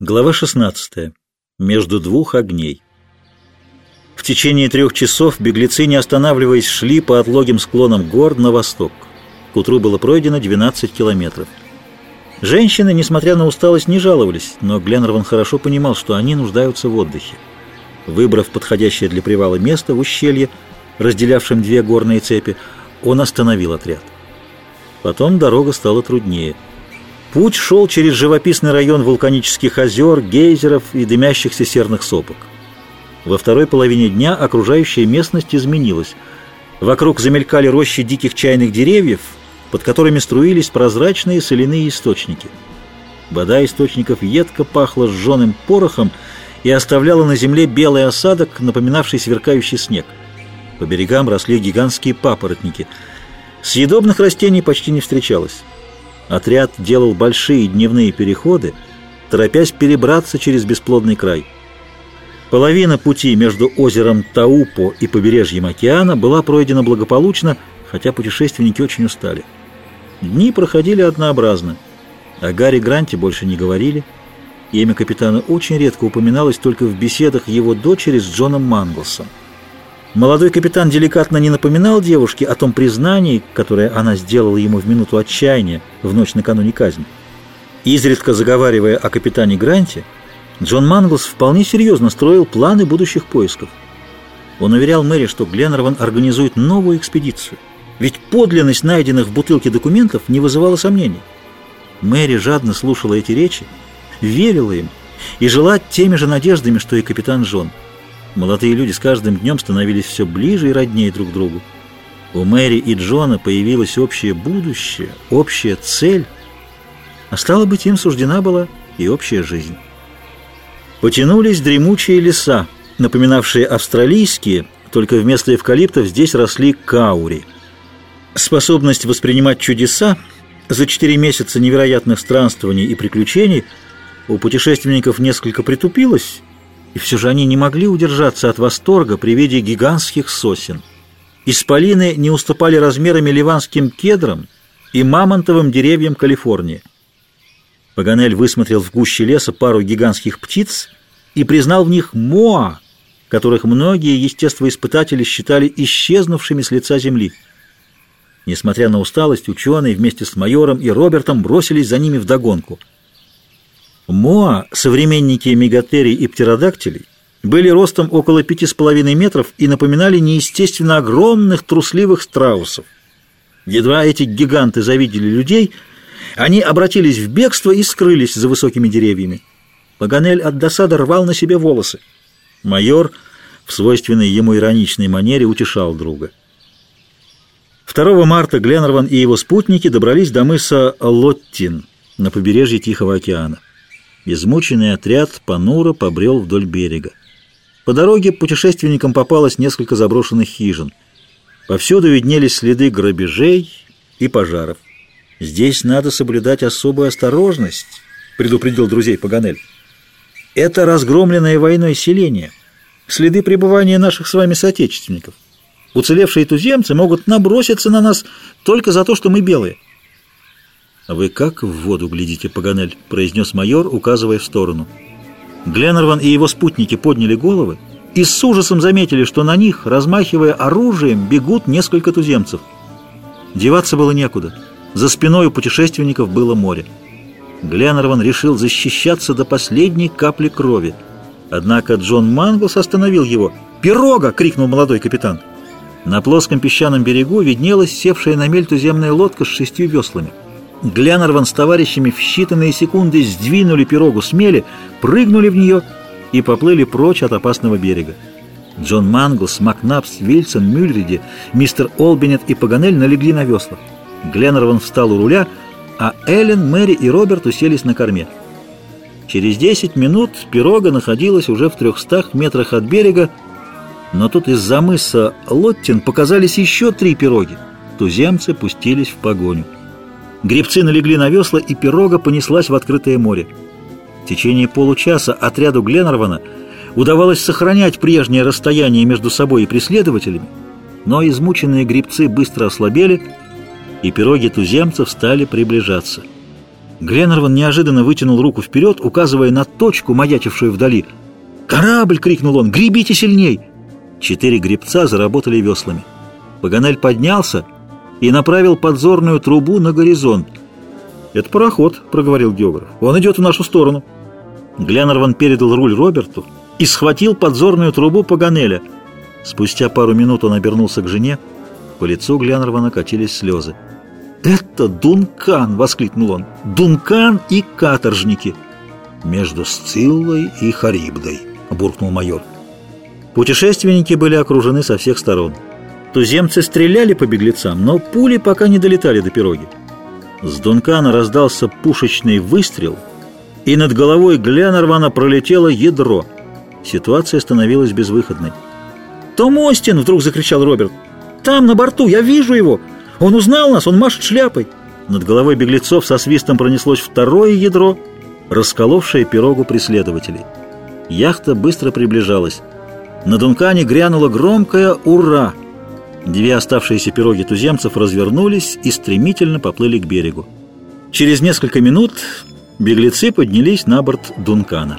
Глава 16. Между двух огней. В течение трех часов беглецы, не останавливаясь, шли по отлогим склонам гор на восток. К утру было пройдено 12 километров. Женщины, несмотря на усталость, не жаловались, но Гленнерван хорошо понимал, что они нуждаются в отдыхе. Выбрав подходящее для привала место в ущелье, разделявшем две горные цепи, он остановил отряд. Потом дорога стала труднее – Путь шел через живописный район вулканических озер, гейзеров и дымящихся серных сопок. Во второй половине дня окружающая местность изменилась. Вокруг замелькали рощи диких чайных деревьев, под которыми струились прозрачные соляные источники. Вода источников едко пахла сжженным порохом и оставляла на земле белый осадок, напоминавший сверкающий снег. По берегам росли гигантские папоротники. Съедобных растений почти не встречалось. Отряд делал большие дневные переходы, торопясь перебраться через бесплодный край. Половина пути между озером Таупо и побережьем океана была пройдена благополучно, хотя путешественники очень устали. Дни проходили однообразно. О Гарри Гранте больше не говорили. Имя капитана очень редко упоминалось только в беседах его дочери с Джоном Манглсом. Молодой капитан деликатно не напоминал девушке о том признании, которое она сделала ему в минуту отчаяния в ночь накануне казни. Изредка заговаривая о капитане Гранте, Джон Манглс вполне серьезно строил планы будущих поисков. Он уверял Мэри, что Гленнерван организует новую экспедицию, ведь подлинность найденных в бутылке документов не вызывала сомнений. Мэри жадно слушала эти речи, верила им и жила теми же надеждами, что и капитан Джон – Молодые люди с каждым днем становились все ближе и роднее друг другу. У Мэри и Джона появилось общее будущее, общая цель, а стало быть, им суждена была и общая жизнь. Потянулись дремучие леса, напоминавшие австралийские, только вместо эвкалиптов здесь росли каури. Способность воспринимать чудеса за четыре месяца невероятных странствований и приключений у путешественников несколько притупилась, и все же они не могли удержаться от восторга при виде гигантских сосен. Исполины не уступали размерами ливанским кедрам и мамонтовым деревьям Калифорнии. Паганель высмотрел в гуще леса пару гигантских птиц и признал в них моа, которых многие естествоиспытатели считали исчезнувшими с лица земли. Несмотря на усталость, ученые вместе с майором и Робертом бросились за ними вдогонку – Моа, современники мегатерий и птеродактилей, были ростом около 5,5 метров и напоминали неестественно огромных трусливых страусов. Едва эти гиганты завидели людей, они обратились в бегство и скрылись за высокими деревьями. Паганель от досады рвал на себе волосы. Майор в свойственной ему ироничной манере утешал друга. 2 марта Гленнерван и его спутники добрались до мыса Лоттин на побережье Тихого океана. Измученный отряд понуро побрел вдоль берега. По дороге путешественникам попалось несколько заброшенных хижин. Повсюду виднелись следы грабежей и пожаров. «Здесь надо соблюдать особую осторожность», — предупредил друзей Паганель. «Это разгромленное войной селение, следы пребывания наших с вами соотечественников. Уцелевшие туземцы могут наброситься на нас только за то, что мы белые». «А «Вы как в воду глядите, Паганель?» — произнес майор, указывая в сторону. Гленнерван и его спутники подняли головы и с ужасом заметили, что на них, размахивая оружием, бегут несколько туземцев. Деваться было некуда. За спиной у путешественников было море. Гленнерван решил защищаться до последней капли крови. Однако Джон Манглс остановил его. «Пирога!» — крикнул молодой капитан. На плоском песчаном берегу виднелась севшая на мель туземная лодка с шестью веслами. Глянорван с товарищами в считанные секунды сдвинули пирогу с мели, прыгнули в нее и поплыли прочь от опасного берега. Джон Манглс, Макнапс, Вильсон, Мюльриди, мистер Олбинет и Паганель налегли на весла. Гленнерван встал у руля, а Эллен, Мэри и Роберт уселись на корме. Через 10 минут пирога находилась уже в 300 метрах от берега, но тут из-за мыса Лоттин показались еще три пироги. Туземцы пустились в погоню. Гребцы налегли на весла, и пирога понеслась в открытое море. В течение получаса отряду Гленнервана удавалось сохранять прежнее расстояние между собой и преследователями, но измученные гребцы быстро ослабели, и пироги туземцев стали приближаться. Гленнерван неожиданно вытянул руку вперед, указывая на точку, маячившую вдали. «Корабль!» — крикнул он. «Гребите сильней!» Четыре гребца заработали веслами. Паганель поднялся и направил подзорную трубу на горизонт. «Это пароход», — проговорил географ. «Он идет в нашу сторону». Гленнерван передал руль Роберту и схватил подзорную трубу Паганеля. Спустя пару минут он обернулся к жене. По лицу Гленнервана катились слезы. «Это Дункан!» — воскликнул он. «Дункан и каторжники!» «Между Сциллой и Харибдой!» — буркнул майор. Путешественники были окружены со всех сторон. Туземцы стреляли по беглецам, но пули пока не долетали до пироги. С Дункана раздался пушечный выстрел, и над головой Гленнервана пролетело ядро. Ситуация становилась безвыходной. «Том Остин!» — вдруг закричал Роберт. «Там, на борту! Я вижу его!» Он узнал нас, он машет шляпой. Над головой беглецов со свистом пронеслось второе ядро, расколовшее пирогу преследователей. Яхта быстро приближалась. На Дункане грянуло громкое «Ура!». Две оставшиеся пироги туземцев развернулись и стремительно поплыли к берегу. Через несколько минут беглецы поднялись на борт Дункана.